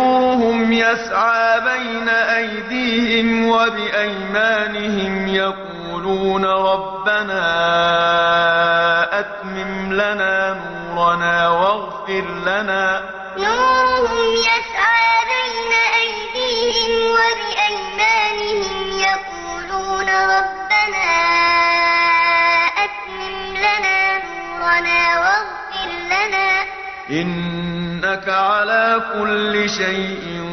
نُورُهُمْ يَسْعَىٰ بَيْنَ أَيْدِيهِمْ وَبِأَيْمَانِهِمْ يَقُولُونَ رَبَّنَا أَتْمِمْ لَنَا نُورَنَا وَاغْفِرْ لَنَا ۖ إِنَّكَ عَلَىٰ كُلِّ شَيْءٍ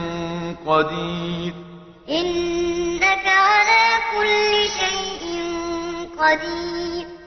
قَدِيرٌ. إِنَّكَ عَلَىٰ كُلِّ شَيْءٍ قَدِيرٌ.